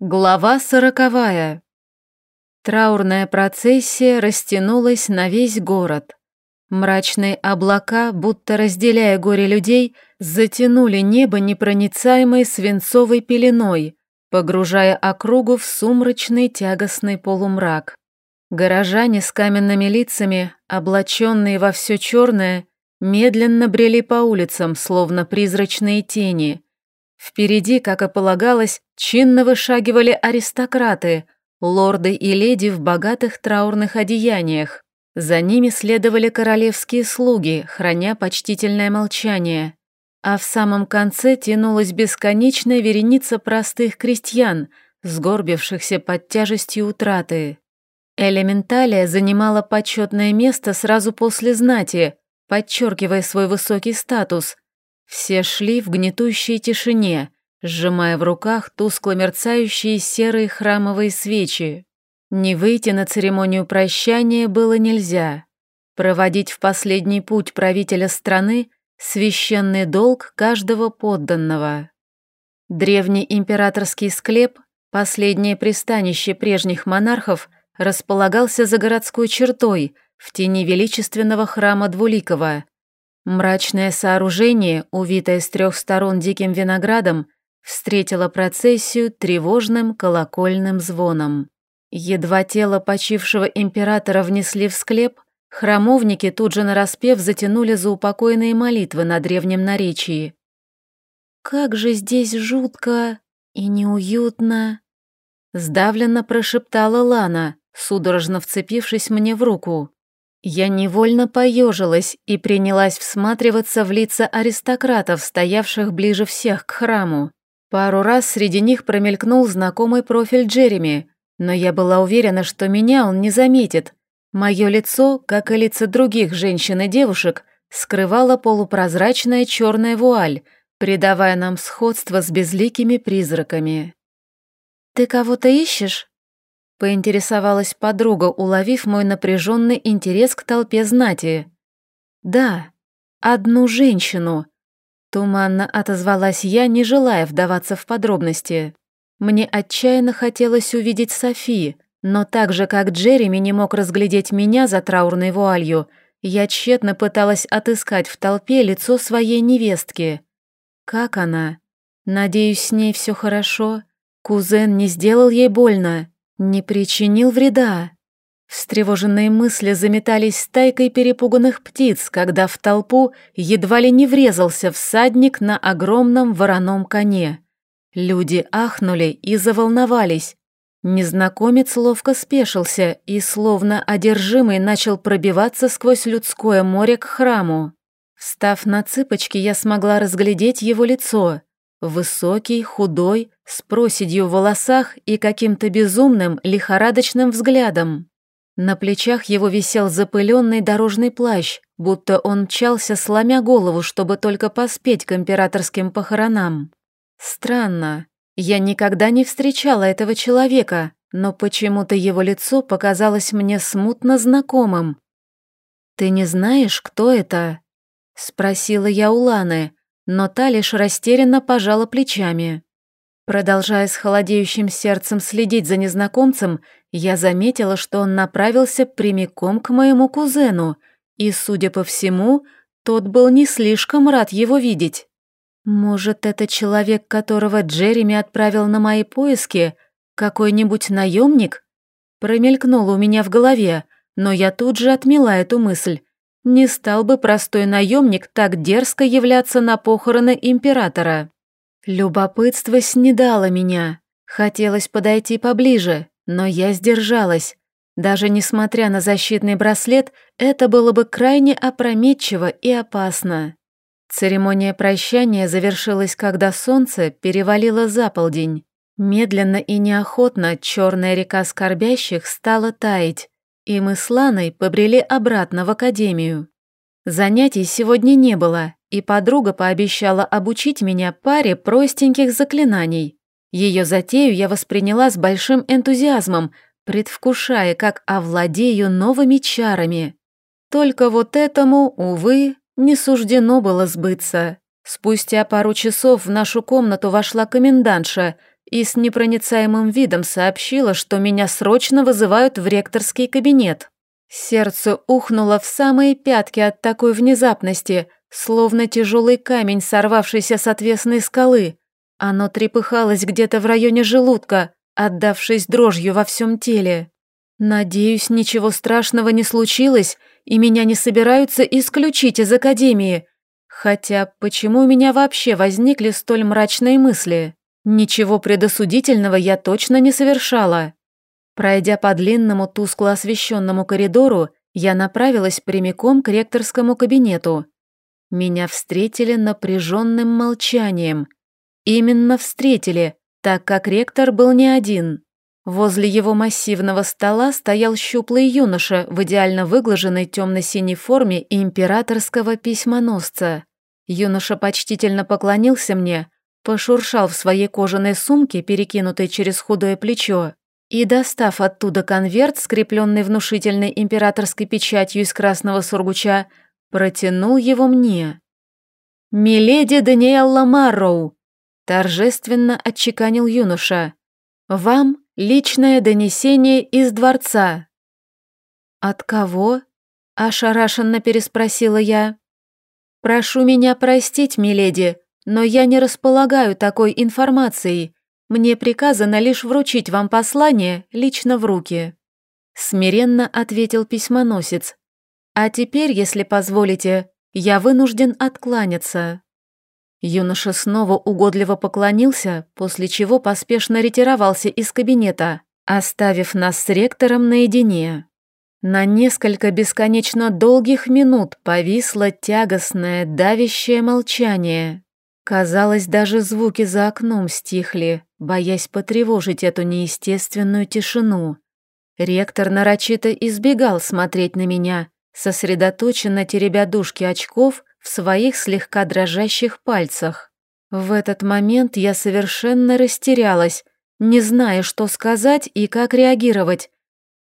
Глава сороковая. Траурная процессия растянулась на весь город. Мрачные облака, будто разделяя горе людей, затянули небо непроницаемой свинцовой пеленой, погружая округу в сумрачный тягостный полумрак. Горожане с каменными лицами, облаченные во все черное, медленно брели по улицам, словно призрачные тени – Впереди, как и полагалось, чинно вышагивали аристократы, лорды и леди в богатых траурных одеяниях. За ними следовали королевские слуги, храня почтительное молчание. А в самом конце тянулась бесконечная вереница простых крестьян, сгорбившихся под тяжестью утраты. Элементалия занимала почетное место сразу после знати, подчеркивая свой высокий статус – все шли в гнетущей тишине, сжимая в руках тускло мерцающие серые храмовые свечи. Не выйти на церемонию прощания было нельзя. Проводить в последний путь правителя страны – священный долг каждого подданного. Древний императорский склеп, последнее пристанище прежних монархов, располагался за городской чертой, в тени величественного храма Двуликова – Мрачное сооружение, увитое с трех сторон диким виноградом, встретило процессию тревожным колокольным звоном. Едва тело почившего императора внесли в склеп, храмовники тут же нараспев затянули заупокойные молитвы на древнем наречии. «Как же здесь жутко и неуютно!» Сдавленно прошептала Лана, судорожно вцепившись мне в руку. Я невольно поежилась и принялась всматриваться в лица аристократов, стоявших ближе всех к храму. Пару раз среди них промелькнул знакомый профиль Джереми, но я была уверена, что меня он не заметит. Мое лицо, как и лица других женщин и девушек, скрывала полупрозрачная черная вуаль, придавая нам сходство с безликими призраками. «Ты кого-то ищешь?» Поинтересовалась подруга, уловив мой напряженный интерес к толпе знати. «Да, одну женщину», — туманно отозвалась я, не желая вдаваться в подробности. Мне отчаянно хотелось увидеть Софи, но так же, как Джереми не мог разглядеть меня за траурной вуалью, я тщетно пыталась отыскать в толпе лицо своей невестки. Как она? Надеюсь, с ней все хорошо? Кузен не сделал ей больно? Не причинил вреда. Встревоженные мысли заметались стайкой перепуганных птиц, когда в толпу едва ли не врезался всадник на огромном вороном коне. Люди ахнули и заволновались. Незнакомец ловко спешился и, словно одержимый, начал пробиваться сквозь людское море к храму. Встав на цыпочки, я смогла разглядеть его лицо. Высокий, худой, с проседью в волосах и каким-то безумным, лихорадочным взглядом. На плечах его висел запыленный дорожный плащ, будто он мчался, сломя голову, чтобы только поспеть к императорским похоронам. Странно, я никогда не встречала этого человека, но почему-то его лицо показалось мне смутно знакомым. «Ты не знаешь, кто это?» — спросила я у Ланы, но та лишь растерянно пожала плечами. Продолжая с холодеющим сердцем следить за незнакомцем, я заметила, что он направился прямиком к моему кузену, и, судя по всему, тот был не слишком рад его видеть. Может, это человек, которого Джереми отправил на мои поиски, какой-нибудь наемник? Промелькнуло у меня в голове, но я тут же отмела эту мысль. Не стал бы простой наемник так дерзко являться на похороны императора. Любопытство снедало меня. Хотелось подойти поближе, но я сдержалась. Даже несмотря на защитный браслет, это было бы крайне опрометчиво и опасно. Церемония прощания завершилась, когда солнце перевалило за полдень. Медленно и неохотно черная река скорбящих стала таять, и мы с Ланой побрели обратно в академию. Занятий сегодня не было, и подруга пообещала обучить меня паре простеньких заклинаний. Ее затею я восприняла с большим энтузиазмом, предвкушая, как овладею новыми чарами. Только вот этому, увы, не суждено было сбыться. Спустя пару часов в нашу комнату вошла комендантша и с непроницаемым видом сообщила, что меня срочно вызывают в ректорский кабинет. Сердце ухнуло в самые пятки от такой внезапности, словно тяжелый камень, сорвавшийся с отвесной скалы. Оно трепыхалось где-то в районе желудка, отдавшись дрожью во всем теле. Надеюсь, ничего страшного не случилось, и меня не собираются исключить из академии. Хотя почему у меня вообще возникли столь мрачные мысли? Ничего предосудительного я точно не совершала. Пройдя по длинному тускло освещенному коридору, я направилась прямиком к ректорскому кабинету. Меня встретили напряженным молчанием. Именно встретили, так как ректор был не один. Возле его массивного стола стоял щуплый юноша в идеально выглаженной темно-синей форме императорского письмоносца. Юноша почтительно поклонился мне, пошуршал в своей кожаной сумке, перекинутой через худое плечо, и, достав оттуда конверт, скрепленный внушительной императорской печатью из красного сургуча, протянул его мне. «Миледи Даниэлла Марроу!» – торжественно отчеканил юноша. «Вам личное донесение из дворца». «От кого?» – ошарашенно переспросила я. «Прошу меня простить, миледи, но я не располагаю такой информацией. Мне приказано лишь вручить вам послание лично в руки». Смиренно ответил письмоносец, а теперь, если позволите, я вынужден откланяться». Юноша снова угодливо поклонился, после чего поспешно ретировался из кабинета, оставив нас с ректором наедине. На несколько бесконечно долгих минут повисло тягостное, давящее молчание. Казалось, даже звуки за окном стихли, боясь потревожить эту неестественную тишину. Ректор нарочито избегал смотреть на меня, сосредоточенно теребя дужки очков в своих слегка дрожащих пальцах. В этот момент я совершенно растерялась, не зная, что сказать и как реагировать.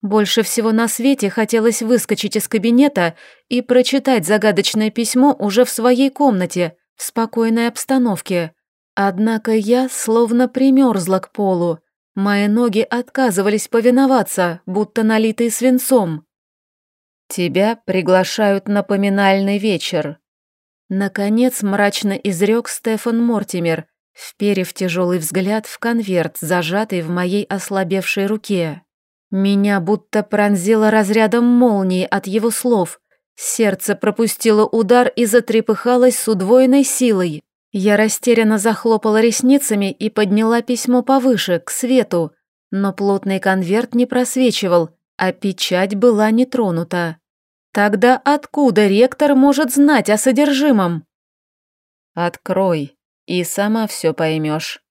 Больше всего на свете хотелось выскочить из кабинета и прочитать загадочное письмо уже в своей комнате, в спокойной обстановке. Однако я словно примерзла к полу. Мои ноги отказывались повиноваться, будто налитые свинцом. «Тебя приглашают на поминальный вечер». Наконец мрачно изрек Стефан Мортимер, вперев тяжелый взгляд в конверт, зажатый в моей ослабевшей руке. Меня будто пронзило разрядом молнии от его слов. Сердце пропустило удар и затрепыхалось с удвоенной силой. Я растерянно захлопала ресницами и подняла письмо повыше, к свету, но плотный конверт не просвечивал, а печать была не тронута. Тогда откуда ректор может знать о содержимом? Открой, и сама все поймешь.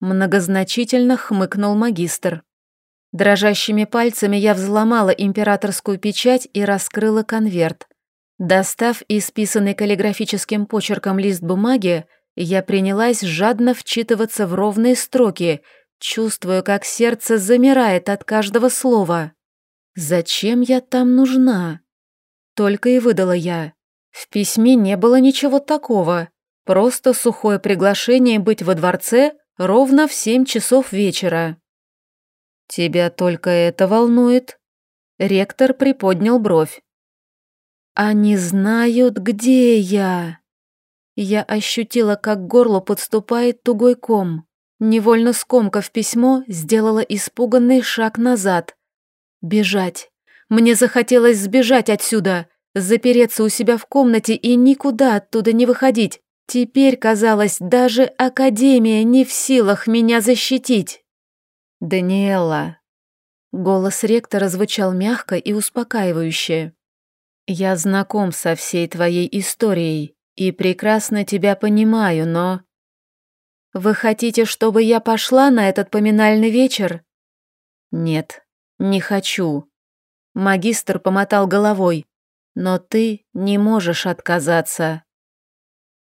Многозначительно хмыкнул магистр. Дрожащими пальцами я взломала императорскую печать и раскрыла конверт. Достав исписанный каллиграфическим почерком лист бумаги, я принялась жадно вчитываться в ровные строки, чувствуя, как сердце замирает от каждого слова. «Зачем я там нужна?» Только и выдала я. В письме не было ничего такого, просто сухое приглашение быть во дворце ровно в семь часов вечера. «Тебя только это волнует?» Ректор приподнял бровь. «Они знают, где я!» Я ощутила, как к горлу подступает тугой ком. Невольно скомкав письмо, сделала испуганный шаг назад. Бежать. Мне захотелось сбежать отсюда, запереться у себя в комнате и никуда оттуда не выходить. Теперь, казалось, даже Академия не в силах меня защитить. «Даниэла». Голос ректора звучал мягко и успокаивающе. «Я знаком со всей твоей историей и прекрасно тебя понимаю, но...» «Вы хотите, чтобы я пошла на этот поминальный вечер?» «Нет, не хочу», Магистр помотал головой. «Но ты не можешь отказаться».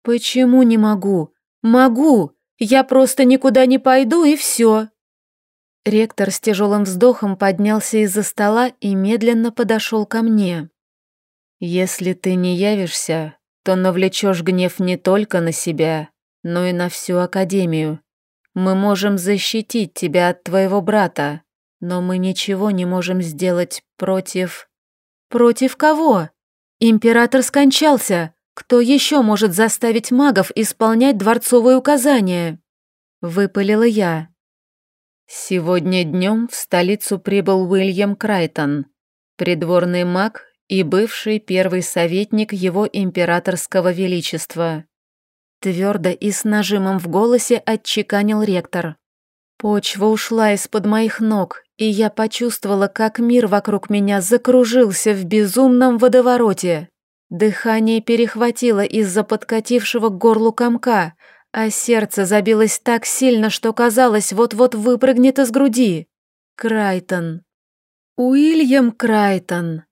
«Почему не могу? Могу! Я просто никуда не пойду и все!» Ректор с тяжелым вздохом поднялся из-за стола и медленно подошел ко мне. «Если ты не явишься, то навлечешь гнев не только на себя, но и на всю Академию. Мы можем защитить тебя от твоего брата, но мы ничего не можем сделать против... Против кого? Император скончался. Кто еще может заставить магов исполнять дворцовые указания? Выпалила я. Сегодня днем в столицу прибыл Уильям Крайтон, придворный маг и бывший первый советник его императорского величества. Твердо и с нажимом в голосе отчеканил ректор. Почва ушла из-под моих ног, и я почувствовала, как мир вокруг меня закружился в безумном водовороте. Дыхание перехватило из-за подкатившего к горлу комка, а сердце забилось так сильно, что казалось, вот-вот выпрыгнет из груди. Крайтон. Уильям Крайтон.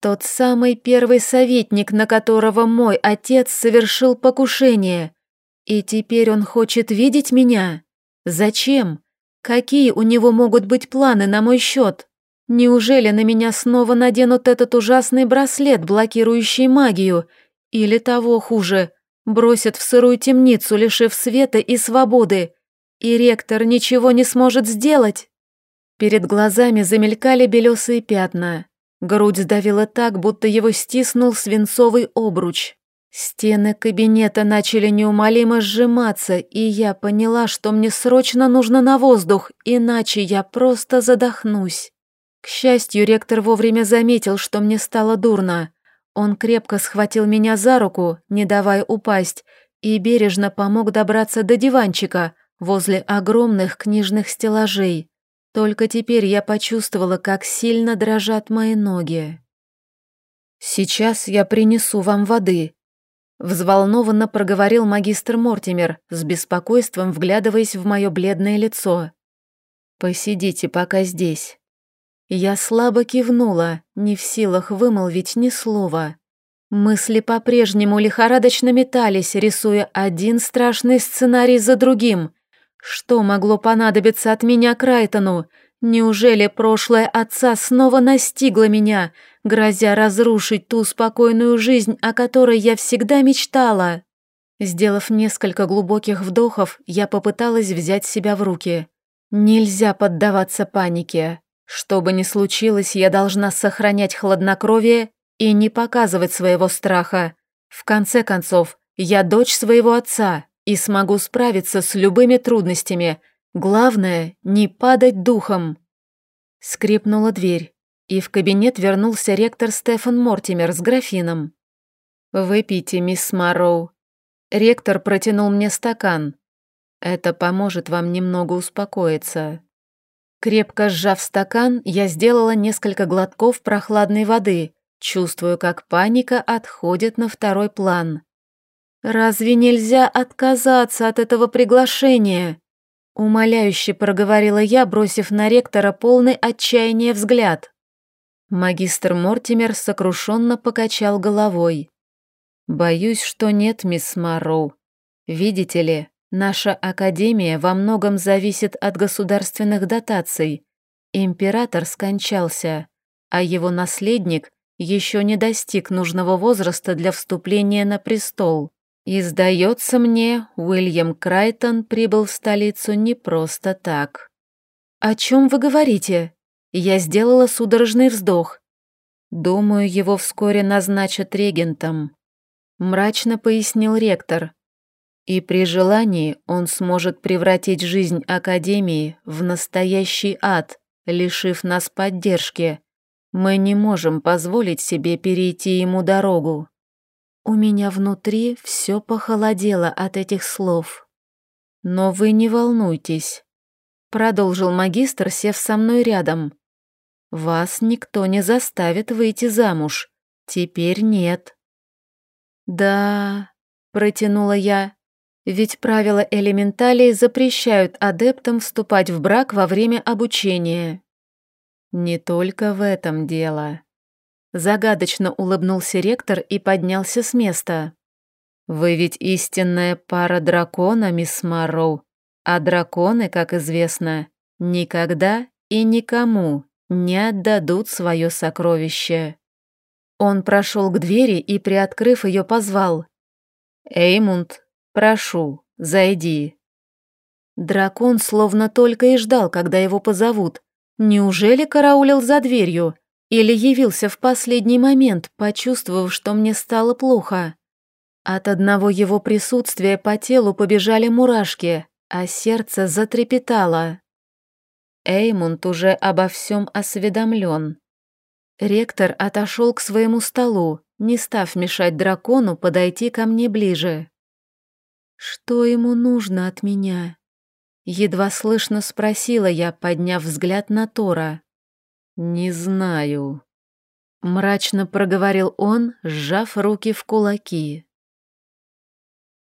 Тот самый первый советник, на которого мой отец совершил покушение. И теперь он хочет видеть меня? Зачем? Какие у него могут быть планы на мой счет? Неужели на меня снова наденут этот ужасный браслет, блокирующий магию? Или того хуже, бросят в сырую темницу, лишив света и свободы? И ректор ничего не сможет сделать? Перед глазами замелькали белесые пятна. Грудь сдавила так, будто его стиснул свинцовый обруч. Стены кабинета начали неумолимо сжиматься, и я поняла, что мне срочно нужно на воздух, иначе я просто задохнусь. К счастью, ректор вовремя заметил, что мне стало дурно. Он крепко схватил меня за руку, не давая упасть, и бережно помог добраться до диванчика возле огромных книжных стеллажей. Только теперь я почувствовала, как сильно дрожат мои ноги. «Сейчас я принесу вам воды», — взволнованно проговорил магистр Мортимер, с беспокойством вглядываясь в мое бледное лицо. «Посидите пока здесь». Я слабо кивнула, не в силах вымолвить ни слова. Мысли по-прежнему лихорадочно метались, рисуя один страшный сценарий за другим — что могло понадобиться от меня Крайтону? Неужели прошлое отца снова настигло меня, грозя разрушить ту спокойную жизнь, о которой я всегда мечтала? Сделав несколько глубоких вдохов, я попыталась взять себя в руки. Нельзя поддаваться панике. Что бы ни случилось, я должна сохранять хладнокровие и не показывать своего страха. В конце концов, я дочь своего отца, и смогу справиться с любыми трудностями. Главное, не падать духом. Скрипнула дверь, и в кабинет вернулся ректор Стефан Мортимер с графином. «Выпейте, мисс Марроу». Ректор протянул мне стакан. «Это поможет вам немного успокоиться». Крепко сжав стакан, я сделала несколько глотков прохладной воды, чувствую, как паника отходит на второй план. «Разве нельзя отказаться от этого приглашения?» Умоляюще проговорила я, бросив на ректора полный отчаяния взгляд. Магистр Мортимер сокрушенно покачал головой. «Боюсь, что нет, мисс Марроу. Видите ли, наша академия во многом зависит от государственных дотаций. Император скончался, а его наследник еще не достиг нужного возраста для вступления на престол. И, сдается мне, Уильям Крайтон прибыл в столицу не просто так. «О чем вы говорите?» Я сделала судорожный вздох. «Думаю, его вскоре назначат регентом», — мрачно пояснил ректор. «И при желании он сможет превратить жизнь Академии в настоящий ад, лишив нас поддержки. Мы не можем позволить себе перейти ему дорогу». У меня внутри все похолодело от этих слов. «Но вы не волнуйтесь», — продолжил магистр, сев со мной рядом. «Вас никто не заставит выйти замуж. Теперь нет». «Да», — протянула я, «ведь правила элементалей запрещают адептам вступать в брак во время обучения». «Не только в этом дело», Загадочно улыбнулся ректор и поднялся с места. «Вы ведь истинная пара дракона, мисс Марроу, а драконы, как известно, никогда и никому не отдадут свое сокровище». Он прошел к двери и, приоткрыв ее, позвал. «Эймунд, прошу, зайди». Дракон словно только и ждал, когда его позовут. Неужели караулил за дверью? Или явился в последний момент, почувствовав, что мне стало плохо? От одного его присутствия по телу побежали мурашки, а сердце затрепетало. Эймунд уже обо всем осведомлен. Ректор отошел к своему столу, не став мешать дракону подойти ко мне ближе. «Что ему нужно от меня?» Едва слышно спросила я, подняв взгляд на Тора. «Не знаю», — мрачно проговорил он, сжав руки в кулаки.